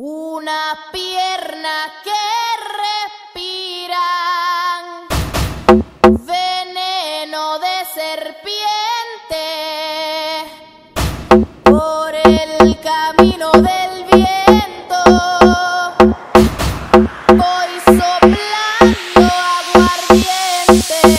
Una pierna que respiran veneno de serpiente por el camino del viento. Voy soplando aguardiente.